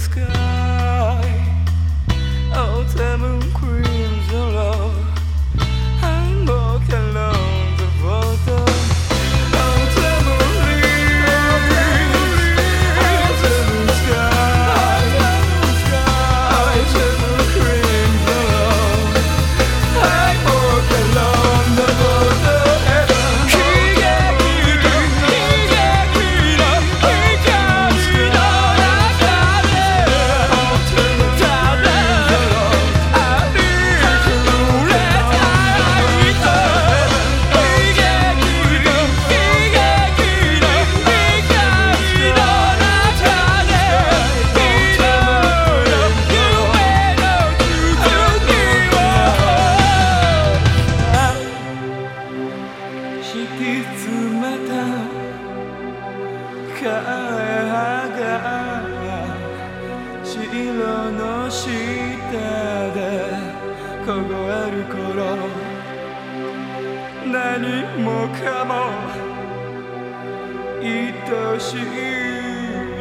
sky. Oh, the moon. 引き詰めた。影が白の下で凍える頃何もかも愛しい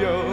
よ。